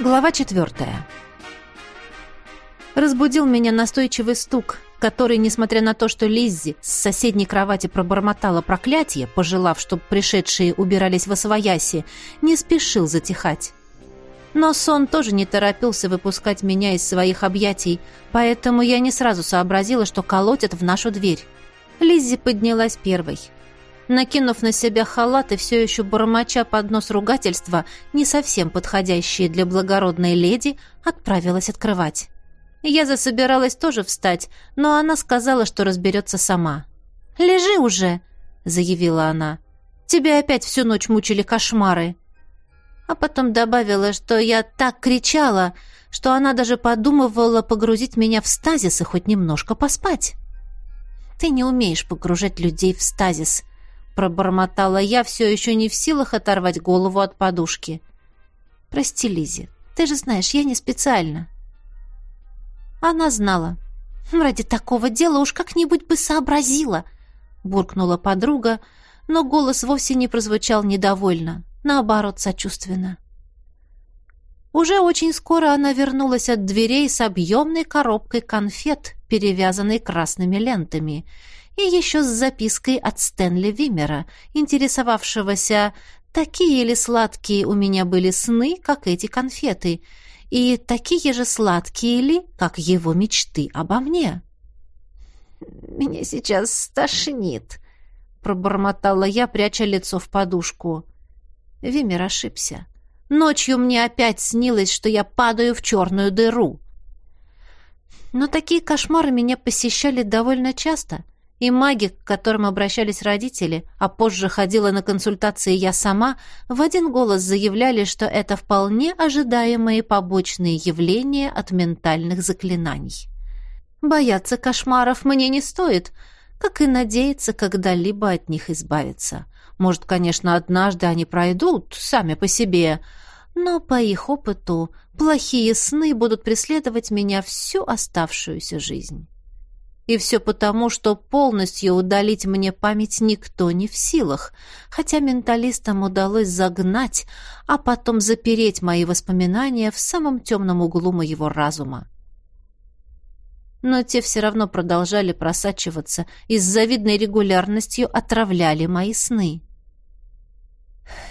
Глава четвертая. Разбудил меня настойчивый стук, который, несмотря на то, что Лиззи с соседней кровати пробормотала проклятие, пожелав, чтобы пришедшие убирались во свояси, не спешил затихать. Но сон тоже не торопился выпускать меня из своих объятий, поэтому я не сразу сообразила, что колотят в нашу дверь. Лиззи поднялась первой. Накинув на себя халат и все еще бормоча под нос ругательства, не совсем подходящие для благородной леди, отправилась открывать. Я засобиралась тоже встать, но она сказала, что разберется сама. «Лежи уже!» — заявила она. «Тебя опять всю ночь мучили кошмары!» А потом добавила, что я так кричала, что она даже подумывала погрузить меня в стазис и хоть немножко поспать. «Ты не умеешь погружать людей в стазис», пробормотала я, все еще не в силах оторвать голову от подушки. «Прости, Лизи, ты же знаешь, я не специально». Она знала. «Ради такого дела уж как-нибудь бы сообразила», — буркнула подруга, но голос вовсе не прозвучал недовольно, наоборот, сочувственно. Уже очень скоро она вернулась от дверей с объемной коробкой конфет, перевязанной красными лентами — и еще с запиской от Стэнли Вимера, интересовавшегося, такие ли сладкие у меня были сны, как эти конфеты, и такие же сладкие ли, как его мечты обо мне. «Меня сейчас стошнит», — пробормотала я, пряча лицо в подушку. Вимер ошибся. Ночью мне опять снилось, что я падаю в черную дыру. Но такие кошмары меня посещали довольно часто, и маги, к которым обращались родители, а позже ходила на консультации я сама, в один голос заявляли, что это вполне ожидаемые побочные явления от ментальных заклинаний. Бояться кошмаров мне не стоит, как и надеяться когда-либо от них избавиться. Может, конечно, однажды они пройдут сами по себе, но по их опыту плохие сны будут преследовать меня всю оставшуюся жизнь. И все потому, что полностью удалить мне память никто не в силах, хотя менталистам удалось загнать, а потом запереть мои воспоминания в самом темном углу моего разума. Но те все равно продолжали просачиваться и с завидной регулярностью отравляли мои сны.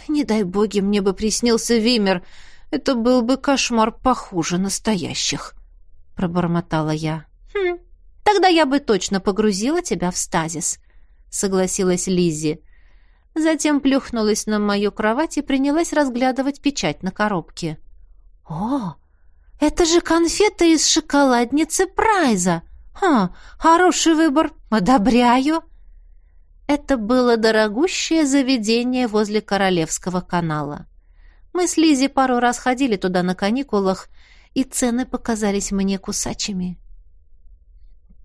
«Не дай боги, мне бы приснился Вимер, это был бы кошмар похуже настоящих», — пробормотала я. «Хм, Тогда я бы точно погрузила тебя в стазис», — согласилась Лиззи. Затем плюхнулась на мою кровать и принялась разглядывать печать на коробке. «О, это же конфеты из шоколадницы Прайза! Ха, хороший выбор, одобряю!» Это было дорогущее заведение возле Королевского канала. Мы с Лизи пару раз ходили туда на каникулах, и цены показались мне кусачими.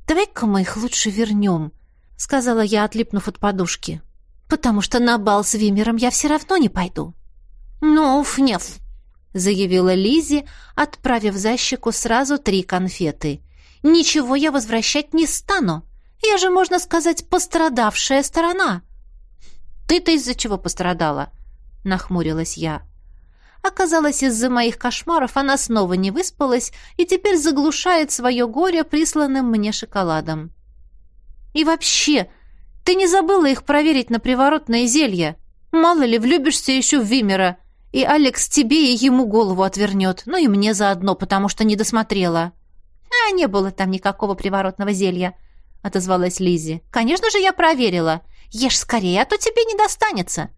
«Давай-ка мы их лучше вернем», — сказала я, отлипнув от подушки. «Потому что на бал с Вимером я все равно не пойду». «Ну, фнеф», — заявила Лизи, отправив за щеку сразу три конфеты. «Ничего я возвращать не стану. Я же, можно сказать, пострадавшая сторона». «Ты-то из-за чего пострадала?» — нахмурилась я. Оказалось, из-за моих кошмаров она снова не выспалась и теперь заглушает свое горе присланным мне шоколадом. «И вообще, ты не забыла их проверить на приворотное зелье? Мало ли, влюбишься еще в Вимера, и Алекс тебе и ему голову отвернет, ну и мне заодно, потому что не досмотрела». «А, не было там никакого приворотного зелья», — отозвалась Лизи. «Конечно же я проверила. Ешь скорее, а то тебе не достанется».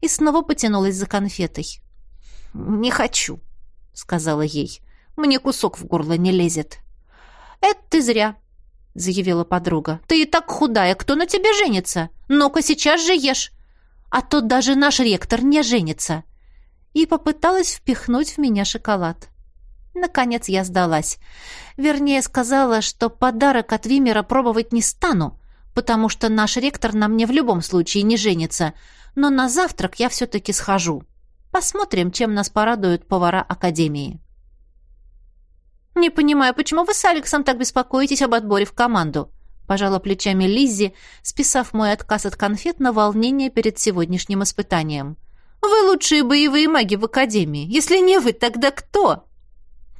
И снова потянулась за конфетой. «Не хочу», — сказала ей. «Мне кусок в горло не лезет». «Это ты зря», — заявила подруга. «Ты и так худая, кто на тебе женится? Ну-ка сейчас же ешь, а то даже наш ректор не женится». И попыталась впихнуть в меня шоколад. Наконец я сдалась. Вернее, сказала, что подарок от Вимера пробовать не стану, потому что наш ректор на мне в любом случае не женится, но на завтрак я все-таки схожу. Посмотрим, чем нас порадуют повара Академии. «Не понимаю, почему вы с Алексом так беспокоитесь об отборе в команду?» пожала плечами Лиззи, списав мой отказ от конфет на волнение перед сегодняшним испытанием. Вы лучшие боевые маги в Академии. Если не вы, тогда кто?»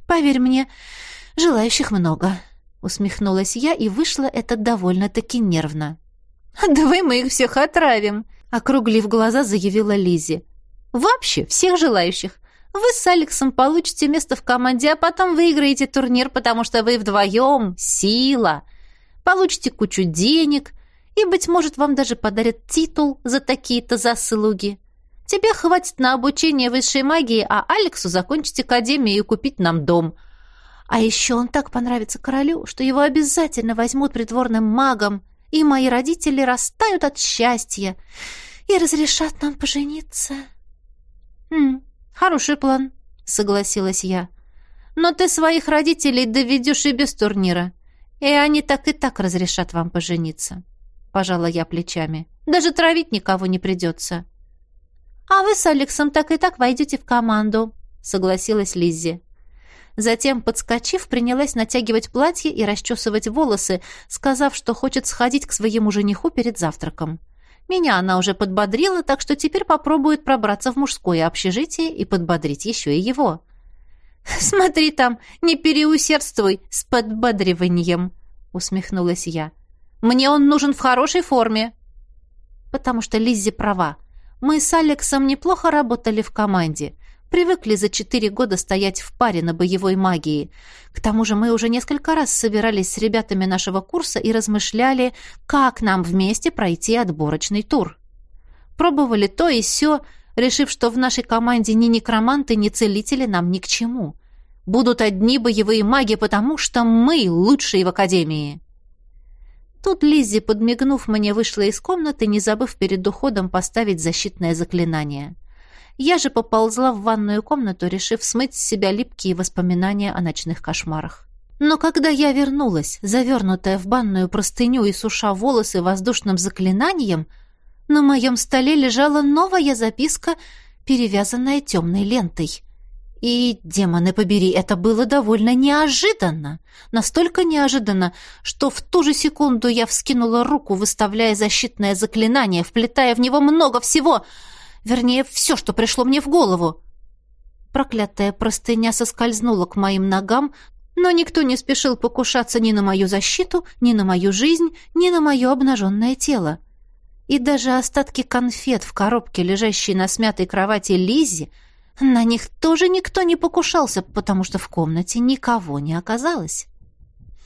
«Поверь мне, желающих много», — усмехнулась я, и вышло это довольно-таки нервно. «Давай мы их всех отравим», — округлив глаза, заявила Лизи. «Вообще, всех желающих. Вы с Алексом получите место в команде, а потом выиграете турнир, потому что вы вдвоем — сила. Получите кучу денег, и, быть может, вам даже подарят титул за такие-то заслуги. Тебе хватит на обучение высшей магии, а Алексу закончить академию и купить нам дом. А еще он так понравится королю, что его обязательно возьмут придворным магом, и мои родители растают от счастья и разрешат нам пожениться. «Хм, хороший план», — согласилась я. «Но ты своих родителей доведешь и без турнира, и они так и так разрешат вам пожениться». Пожала я плечами. «Даже травить никого не придется». «А вы с Алексом так и так войдете в команду», — согласилась Лиззи. Затем, подскочив, принялась натягивать платье и расчесывать волосы, сказав, что хочет сходить к своему жениху перед завтраком. Меня она уже подбодрила, так что теперь попробует пробраться в мужское общежитие и подбодрить еще и его. «Смотри там, не переусердствуй с подбодриванием», — усмехнулась я. «Мне он нужен в хорошей форме». «Потому что Лиззи права. Мы с Алексом неплохо работали в команде. Привыкли за четыре года стоять в паре на боевой магии. К тому же мы уже несколько раз собирались с ребятами нашего курса и размышляли, как нам вместе пройти отборочный тур. Пробовали то и сё, решив, что в нашей команде ни некроманты, ни целители нам ни к чему. Будут одни боевые маги, потому что мы лучшие в академии. Тут Лиззи, подмигнув мне, вышла из комнаты, не забыв перед уходом поставить защитное заклинание. Я же поползла в ванную комнату, решив смыть с себя липкие воспоминания о ночных кошмарах. Но когда я вернулась, завернутая в банную простыню и суша волосы воздушным заклинанием, на моем столе лежала новая записка, перевязанная темной лентой. И, демоны побери, это было довольно неожиданно. Настолько неожиданно, что в ту же секунду я вскинула руку, выставляя защитное заклинание, вплетая в него много всего — Вернее, все, что пришло мне в голову. Проклятая простыня соскользнула к моим ногам, но никто не спешил покушаться ни на мою защиту, ни на мою жизнь, ни на мое обнаженное тело. И даже остатки конфет в коробке, лежащей на смятой кровати Лизи, на них тоже никто не покушался, потому что в комнате никого не оказалось.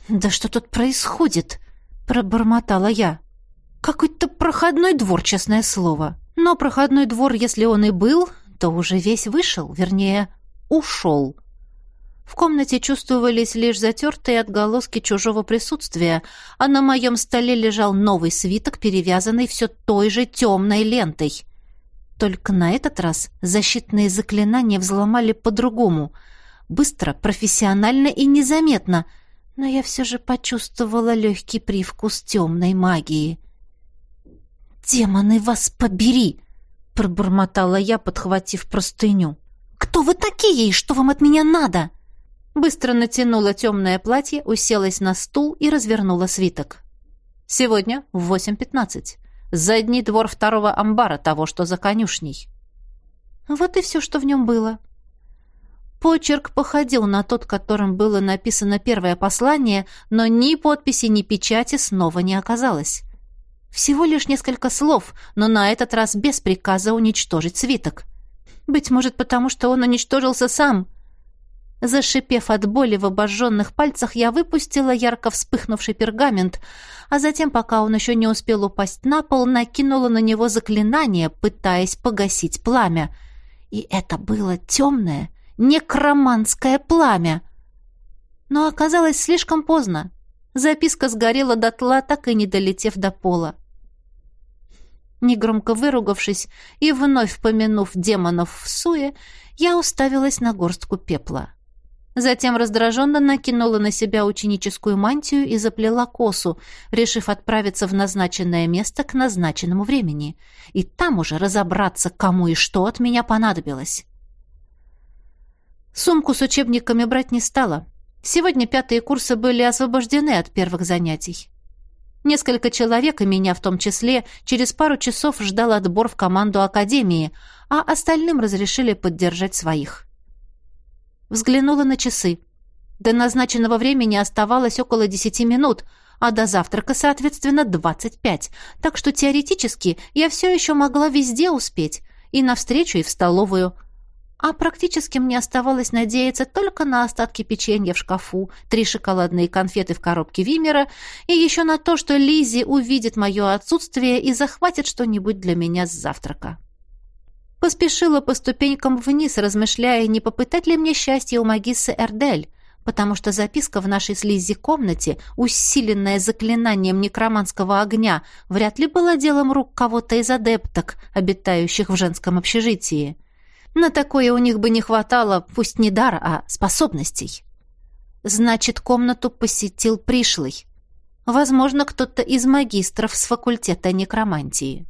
«Да что тут происходит?» — пробормотала я. «Какой-то проходной двор, честное слово». Но проходной двор, если он и был, то уже весь вышел, вернее, ушел. В комнате чувствовались лишь затертые отголоски чужого присутствия, а на моем столе лежал новый свиток, перевязанный все той же темной лентой. Только на этот раз защитные заклинания взломали по-другому. Быстро, профессионально и незаметно. Но я все же почувствовала легкий привкус темной магии. «Демоны вас побери!» — пробормотала я, подхватив простыню. «Кто вы такие и что вам от меня надо?» Быстро натянула темное платье, уселась на стул и развернула свиток. «Сегодня в 8.15. Задний двор второго амбара, того, что за конюшней». Вот и все, что в нем было. Почерк походил на тот, которым было написано первое послание, но ни подписи, ни печати снова не оказалось. Всего лишь несколько слов, но на этот раз без приказа уничтожить свиток. Быть может, потому что он уничтожился сам. Зашипев от боли в обожженных пальцах, я выпустила ярко вспыхнувший пергамент, а затем, пока он еще не успел упасть на пол, накинула на него заклинание, пытаясь погасить пламя. И это было темное, некроманское пламя. Но оказалось слишком поздно. Записка сгорела дотла, так и не долетев до пола. Негромко выругавшись и вновь помянув демонов в суе, я уставилась на горстку пепла. Затем раздраженно накинула на себя ученическую мантию и заплела косу, решив отправиться в назначенное место к назначенному времени, и там уже разобраться, кому и что от меня понадобилось. Сумку с учебниками брать не стала. Сегодня пятые курсы были освобождены от первых занятий. Несколько человек, и меня в том числе, через пару часов ждал отбор в команду Академии, а остальным разрешили поддержать своих. Взглянула на часы. До назначенного времени оставалось около десяти минут, а до завтрака, соответственно, двадцать пять. Так что теоретически я все еще могла везде успеть, и навстречу, и в столовую – а практически мне оставалось надеяться только на остатки печенья в шкафу, три шоколадные конфеты в коробке Вимера и еще на то, что Лизи увидит мое отсутствие и захватит что-нибудь для меня с завтрака. Поспешила по ступенькам вниз, размышляя, не попытать ли мне счастье у магиссы Эрдель, потому что записка в нашей с Лизи комнате, усиленная заклинанием некроманского огня, вряд ли была делом рук кого-то из адепток, обитающих в женском общежитии. На такое у них бы не хватало, пусть не дара, а способностей. Значит, комнату посетил пришлый. Возможно, кто-то из магистров с факультета некромантии.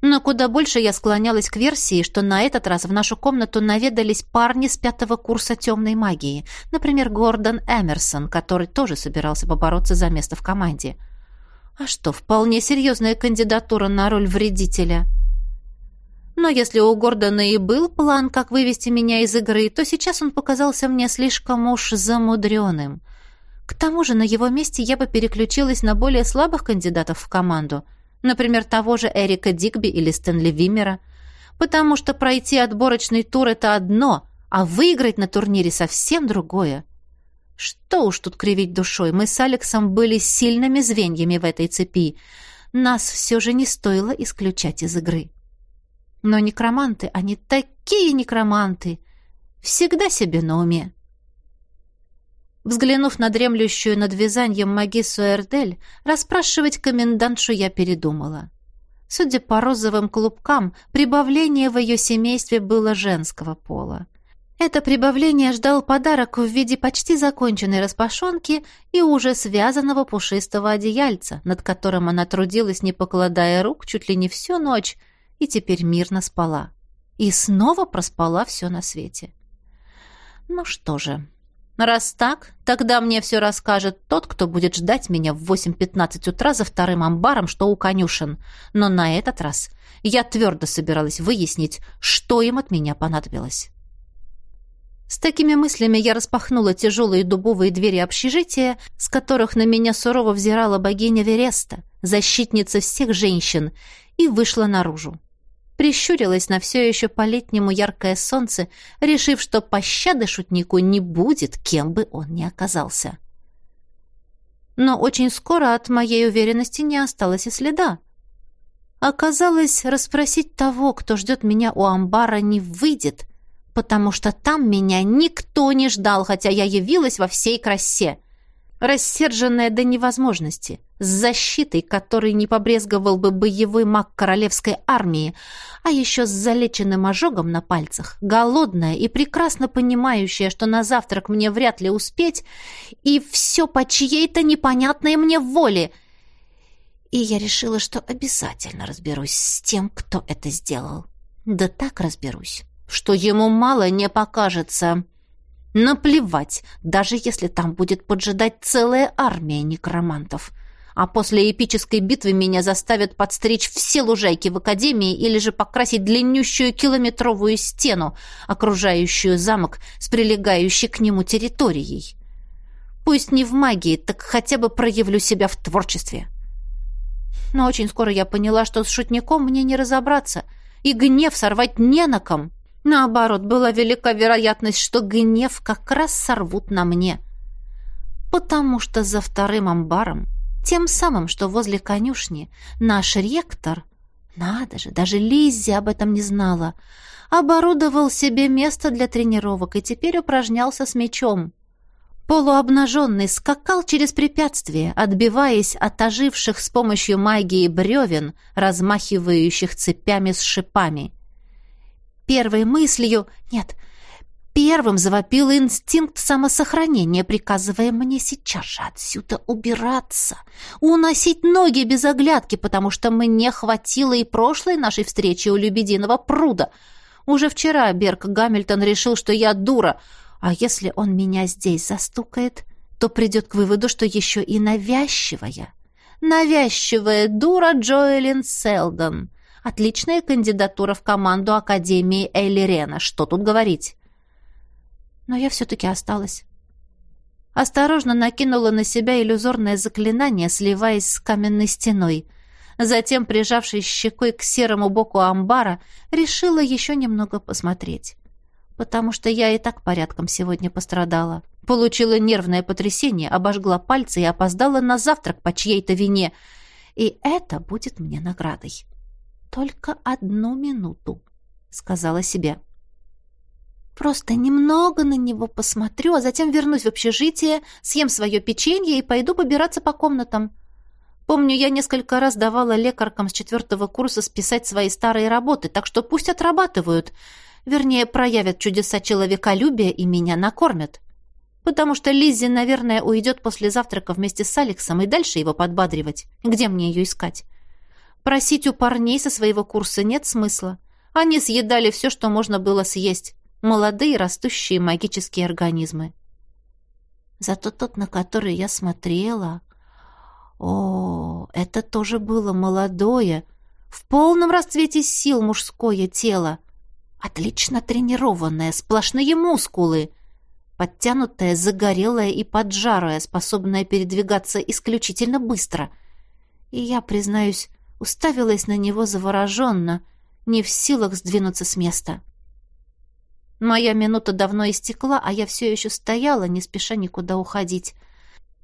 Но куда больше я склонялась к версии, что на этот раз в нашу комнату наведались парни с пятого курса темной магии, например, Гордон Эмерсон, который тоже собирался побороться за место в команде. А что, вполне серьезная кандидатура на роль вредителя – но если у Гордона и был план, как вывести меня из игры, то сейчас он показался мне слишком уж замудренным. К тому же на его месте я бы переключилась на более слабых кандидатов в команду, например, того же Эрика Дигби или Стэнли Вимера, потому что пройти отборочный тур — это одно, а выиграть на турнире совсем другое. Что уж тут кривить душой, мы с Алексом были сильными звеньями в этой цепи. Нас все же не стоило исключать из игры. Но некроманты, они такие некроманты! Всегда себе на уме. Взглянув на дремлющую над вязанием магиссу Эрдель, расспрашивать комендантшу я передумала. Судя по розовым клубкам, прибавление в ее семействе было женского пола. Это прибавление ждал подарок в виде почти законченной распашонки и уже связанного пушистого одеяльца, над которым она трудилась, не покладая рук, чуть ли не всю ночь, и теперь мирно спала. И снова проспала все на свете. Ну что же, раз так, тогда мне все расскажет тот, кто будет ждать меня в 8.15 утра за вторым амбаром, что у конюшен. Но на этот раз я твердо собиралась выяснить, что им от меня понадобилось. С такими мыслями я распахнула тяжелые дубовые двери общежития, с которых на меня сурово взирала богиня Вереста, защитница всех женщин, и вышла наружу прищурилась на все еще по-летнему яркое солнце, решив, что пощады шутнику не будет, кем бы он ни оказался. Но очень скоро от моей уверенности не осталось и следа. Оказалось, расспросить того, кто ждет меня у амбара, не выйдет, потому что там меня никто не ждал, хотя я явилась во всей красе — рассерженная до невозможности, с защитой, которой не побрезговал бы боевой маг королевской армии, а еще с залеченным ожогом на пальцах, голодная и прекрасно понимающая, что на завтрак мне вряд ли успеть, и все по чьей-то непонятной мне воле. И я решила, что обязательно разберусь с тем, кто это сделал. Да так разберусь, что ему мало не покажется». Наплевать, даже если там будет поджидать целая армия некромантов. А после эпической битвы меня заставят подстричь все лужайки в академии или же покрасить длиннющую километровую стену, окружающую замок с прилегающей к нему территорией. Пусть не в магии, так хотя бы проявлю себя в творчестве. Но очень скоро я поняла, что с шутником мне не разобраться, и гнев сорвать не на ком. Наоборот, была велика вероятность, что гнев как раз сорвут на мне. Потому что за вторым амбаром, тем самым, что возле конюшни, наш ректор, надо же, даже Лиззи об этом не знала, оборудовал себе место для тренировок и теперь упражнялся с мечом. Полуобнаженный скакал через препятствия, отбиваясь от оживших с помощью магии бревен, размахивающих цепями с шипами — Первой мыслью... Нет, первым завопил инстинкт самосохранения, приказывая мне сейчас же отсюда убираться, уносить ноги без оглядки, потому что мне хватило и прошлой нашей встречи у Лебединого пруда. Уже вчера Берг Гамильтон решил, что я дура, а если он меня здесь застукает, то придет к выводу, что еще и навязчивая. Навязчивая дура Джоэлин Селдон. Отличная кандидатура в команду Академии Элли Рена. Что тут говорить? Но я все-таки осталась. Осторожно накинула на себя иллюзорное заклинание, сливаясь с каменной стеной. Затем, прижавшись щекой к серому боку амбара, решила еще немного посмотреть. Потому что я и так порядком сегодня пострадала. Получила нервное потрясение, обожгла пальцы и опоздала на завтрак по чьей-то вине. И это будет мне наградой. «Только одну минуту», — сказала себе. Просто немного на него посмотрю, а затем вернусь в общежитие, съем свое печенье и пойду побираться по комнатам. Помню, я несколько раз давала лекаркам с четвертого курса списать свои старые работы, так что пусть отрабатывают. Вернее, проявят чудеса человеколюбия и меня накормят. Потому что Лиззи, наверное, уйдет после завтрака вместе с Алексом и дальше его подбадривать. Где мне ее искать? Просить у парней со своего курса нет смысла. Они съедали все, что можно было съесть молодые растущие магические организмы. Зато тот, на который я смотрела... О, это тоже было молодое, в полном расцвете сил мужское тело. Отлично тренированное, сплошные мускулы. Подтянутое, загорелое и поджарое, способное передвигаться исключительно быстро. И я, признаюсь, уставилась на него завороженно, не в силах сдвинуться с места. Моя минута давно истекла, а я все еще стояла, не спеша никуда уходить.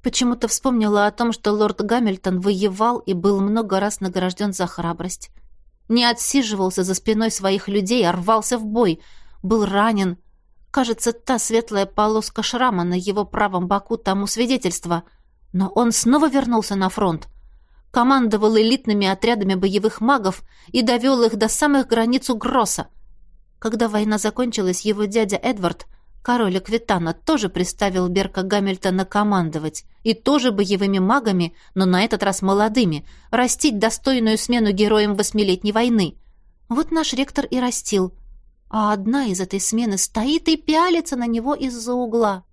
Почему-то вспомнила о том, что лорд Гамильтон воевал и был много раз награжден за храбрость. Не отсиживался за спиной своих людей, а рвался в бой. Был ранен. Кажется, та светлая полоска шрама на его правом боку тому свидетельство. Но он снова вернулся на фронт. Командовал элитными отрядами боевых магов и довел их до самых границ Угроса. Когда война закончилась, его дядя Эдвард, король Аквитана, тоже приставил Берка Гамильтона командовать. И тоже боевыми магами, но на этот раз молодыми, растить достойную смену героям восьмилетней войны. Вот наш ректор и растил. А одна из этой смены стоит и пялится на него из-за угла.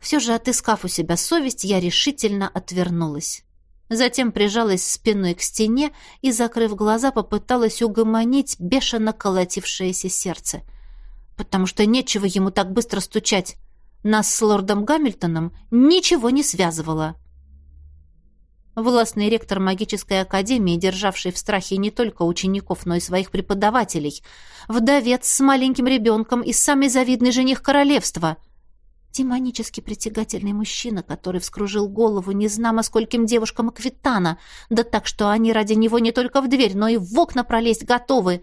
Все же, отыскав у себя совесть, я решительно отвернулась. Затем прижалась спиной к стене и, закрыв глаза, попыталась угомонить бешено колотившееся сердце. Потому что нечего ему так быстро стучать. Нас с лордом Гамильтоном ничего не связывало. Властный ректор магической академии, державший в страхе не только учеников, но и своих преподавателей, вдовец с маленьким ребенком и самый завидный жених королевства — Демонически притягательный мужчина, который вскружил голову незнамо скольким девушкам Аквитана, да так, что они ради него не только в дверь, но и в окна пролезть готовы.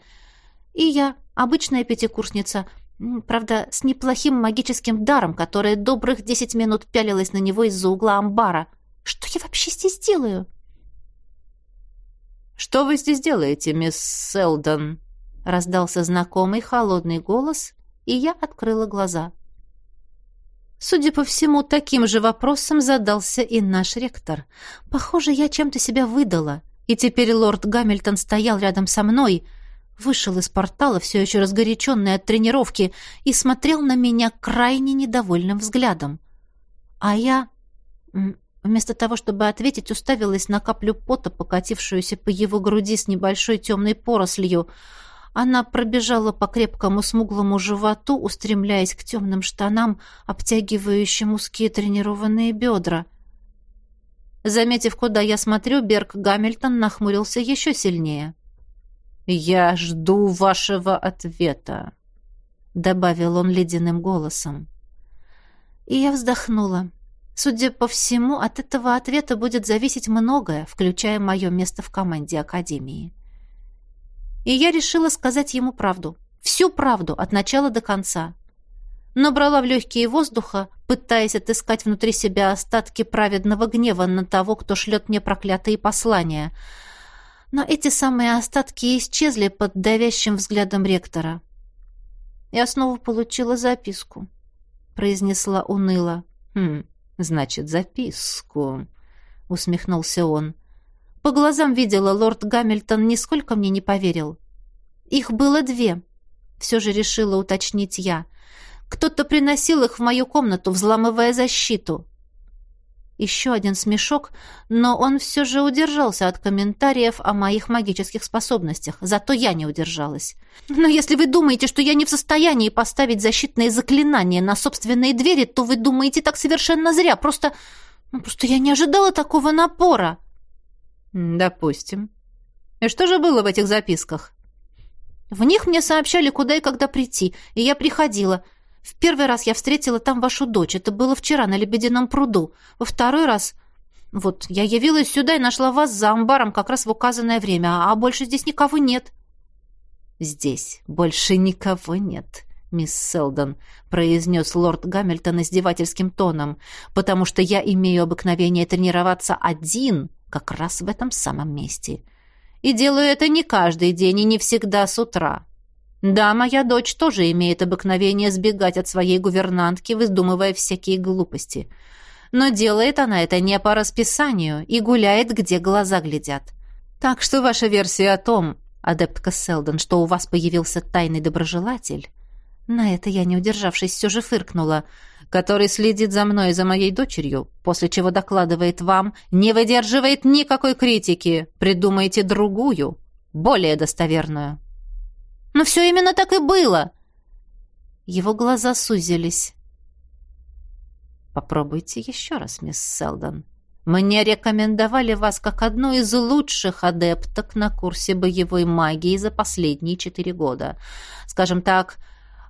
И я, обычная пятикурсница, правда, с неплохим магическим даром, которая добрых десять минут пялилась на него из-за угла амбара. Что я вообще здесь делаю? «Что вы здесь делаете, мисс Селдон?» — раздался знакомый холодный голос, и я открыла глаза. Судя по всему, таким же вопросом задался и наш ректор. Похоже, я чем-то себя выдала. И теперь лорд Гамильтон стоял рядом со мной, вышел из портала, все еще разгоряченный от тренировки, и смотрел на меня крайне недовольным взглядом. А я, вместо того, чтобы ответить, уставилась на каплю пота, покатившуюся по его груди с небольшой темной порослью — она пробежала по крепкому смуглому животу, устремляясь к темным штанам, обтягивающим узкие тренированные бедра. Заметив, куда я смотрю, Берг Гамильтон нахмурился еще сильнее. «Я жду вашего ответа», — добавил он ледяным голосом. И я вздохнула. Судя по всему, от этого ответа будет зависеть многое, включая мое место в команде Академии. И я решила сказать ему правду. Всю правду, от начала до конца. Набрала в легкие воздуха, пытаясь отыскать внутри себя остатки праведного гнева на того, кто шлет мне проклятые послания. Но эти самые остатки исчезли под давящим взглядом ректора. Я снова получила записку, произнесла уныло. «Хм, значит, записку», — усмехнулся он. По глазам видела, лорд Гамильтон нисколько мне не поверил. Их было две. Все же решила уточнить я. Кто-то приносил их в мою комнату, взламывая защиту. Еще один смешок, но он все же удержался от комментариев о моих магических способностях. Зато я не удержалась. Но если вы думаете, что я не в состоянии поставить защитные заклинания на собственные двери, то вы думаете так совершенно зря. Просто... Ну, просто я не ожидала такого напора. Допустим. И что же было в этих записках? В них мне сообщали, куда и когда прийти, и я приходила. В первый раз я встретила там вашу дочь. Это было вчера на Лебедином пруду. Во второй раз... Вот, я явилась сюда и нашла вас за амбаром как раз в указанное время, а больше здесь никого нет». «Здесь больше никого нет», мисс Селдон», — произнес лорд Гамильтон издевательским тоном, «потому что я имею обыкновение тренироваться один как раз в этом самом месте. И делаю это не каждый день и не всегда с утра. Да, моя дочь тоже имеет обыкновение сбегать от своей гувернантки, выдумывая всякие глупости. Но делает она это не по расписанию и гуляет, где глаза глядят. Так что ваша версия о том, адептка Селдон, что у вас появился тайный доброжелатель, на это я, не удержавшись, все же фыркнула, который следит за мной и за моей дочерью, после чего докладывает вам, не выдерживает никакой критики, придумайте другую, более достоверную. Но все именно так и было. Его глаза сузились. Попробуйте еще раз, мисс Селдон. Мне рекомендовали вас как одну из лучших адепток на курсе боевой магии за последние четыре года. Скажем так,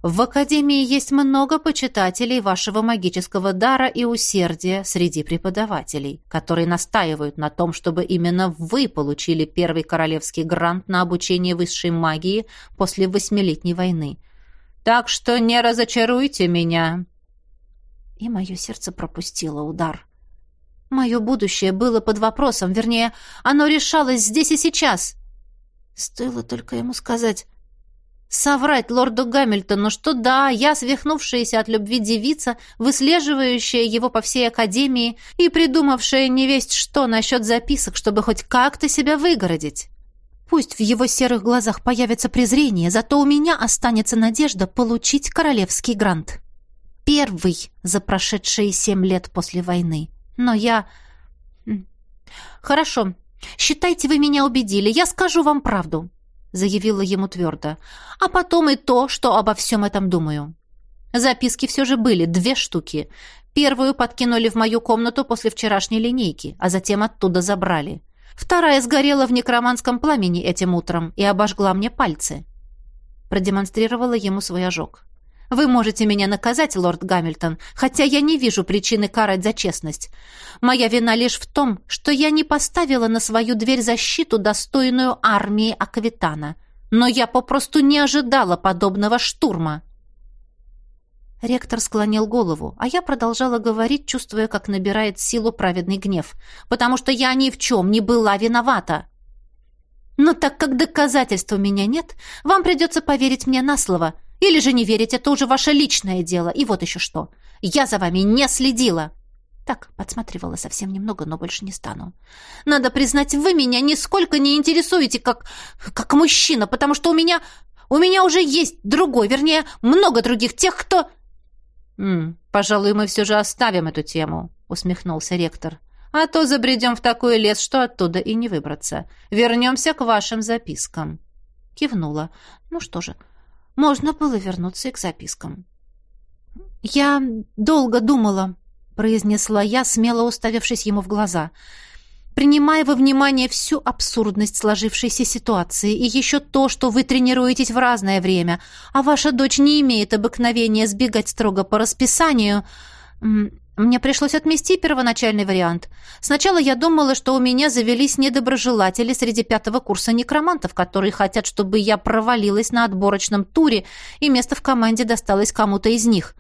в Академии есть много почитателей вашего магического дара и усердия среди преподавателей, которые настаивают на том, чтобы именно вы получили первый королевский грант на обучение высшей магии после восьмилетней войны. Так что не разочаруйте меня». И мое сердце пропустило удар. Мое будущее было под вопросом, вернее, оно решалось здесь и сейчас. Стоило только ему сказать соврать лорду Гамильтону, что да, я свихнувшаяся от любви девица, выслеживающая его по всей академии и придумавшая невесть что насчет записок, чтобы хоть как-то себя выгородить. Пусть в его серых глазах появится презрение, зато у меня останется надежда получить королевский грант. Первый за прошедшие семь лет после войны. Но я... Хорошо, считайте, вы меня убедили, я скажу вам правду заявила ему твердо. «А потом и то, что обо всем этом думаю». Записки все же были, две штуки. Первую подкинули в мою комнату после вчерашней линейки, а затем оттуда забрали. Вторая сгорела в некроманском пламени этим утром и обожгла мне пальцы. Продемонстрировала ему свой ожог. Вы можете меня наказать, лорд Гамильтон, хотя я не вижу причины карать за честность. Моя вина лишь в том, что я не поставила на свою дверь защиту, достойную армии Аквитана. Но я попросту не ожидала подобного штурма. Ректор склонил голову, а я продолжала говорить, чувствуя, как набирает силу праведный гнев, потому что я ни в чем не была виновата. Но так как доказательств у меня нет, вам придется поверить мне на слово — или же не верить, это уже ваше личное дело. И вот еще что. Я за вами не следила. Так, подсматривала совсем немного, но больше не стану. Надо признать, вы меня нисколько не интересуете как как мужчина, потому что у меня у меня уже есть другой, вернее, много других тех, кто «М, пожалуй, мы все же оставим эту тему, усмехнулся ректор. А то забредем в такой лес, что оттуда и не выбраться. Вернемся к вашим запискам. Кивнула. Ну что же, можно было вернуться и к запискам. «Я долго думала», — произнесла я, смело уставившись ему в глаза, «принимая во внимание всю абсурдность сложившейся ситуации и еще то, что вы тренируетесь в разное время, а ваша дочь не имеет обыкновения сбегать строго по расписанию, мне пришлось отмести первоначальный вариант. Сначала я думала, что у меня завелись недоброжелатели среди пятого курса некромантов, которые хотят, чтобы я провалилась на отборочном туре, и место в команде досталось кому-то из них.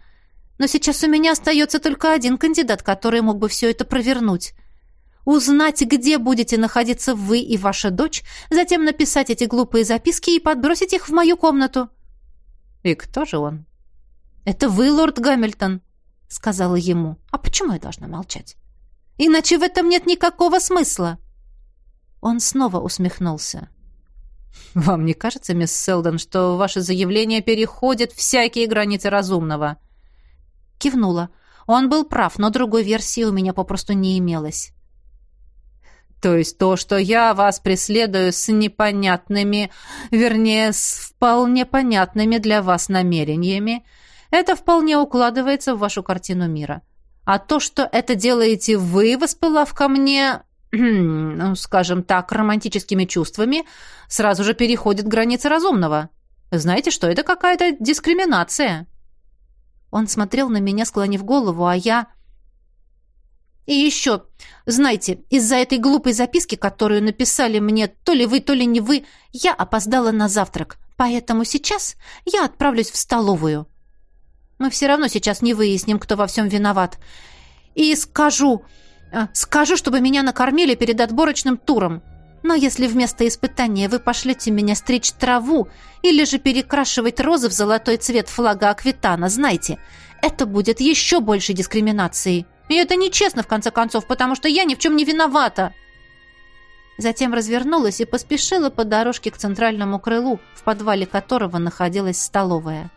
Но сейчас у меня остается только один кандидат, который мог бы все это провернуть. Узнать, где будете находиться вы и ваша дочь, затем написать эти глупые записки и подбросить их в мою комнату. И кто же он? Это вы, лорд Гамильтон сказала ему. А почему я должна молчать? Иначе в этом нет никакого смысла. Он снова усмехнулся. Вам не кажется, мисс Селдон, что ваше заявление переходит всякие границы разумного? Кивнула. Он был прав, но другой версии у меня попросту не имелось. То есть то, что я вас преследую с непонятными, вернее, с вполне понятными для вас намерениями, это вполне укладывается в вашу картину мира. А то, что это делаете вы, воспылав ко мне, ну, скажем так, романтическими чувствами, сразу же переходит границы разумного. Знаете что, это какая-то дискриминация. Он смотрел на меня, склонив голову, а я... И еще, знаете, из-за этой глупой записки, которую написали мне то ли вы, то ли не вы, я опоздала на завтрак. Поэтому сейчас я отправлюсь в столовую. Мы все равно сейчас не выясним, кто во всем виноват. И скажу, э, скажу, чтобы меня накормили перед отборочным туром. Но если вместо испытания вы пошлете меня стричь траву или же перекрашивать розы в золотой цвет флага Аквитана, знайте, это будет еще большей дискриминацией. И это нечестно, в конце концов, потому что я ни в чем не виновата. Затем развернулась и поспешила по дорожке к центральному крылу, в подвале которого находилась столовая.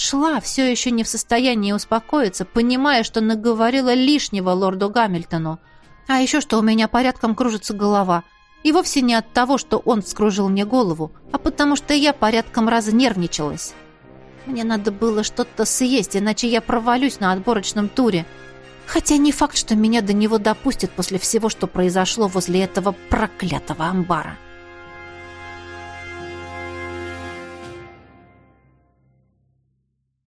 Шла, все еще не в состоянии успокоиться, понимая, что наговорила лишнего лорду Гамильтону. А еще что у меня порядком кружится голова. И вовсе не от того, что он вскружил мне голову, а потому что я порядком разнервничалась. Мне надо было что-то съесть, иначе я провалюсь на отборочном туре. Хотя не факт, что меня до него допустят после всего, что произошло возле этого проклятого амбара.